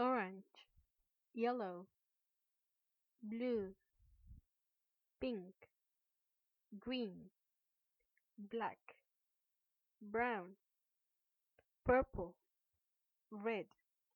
orange, yellow, blue, pink, green, black, brown, purple, red.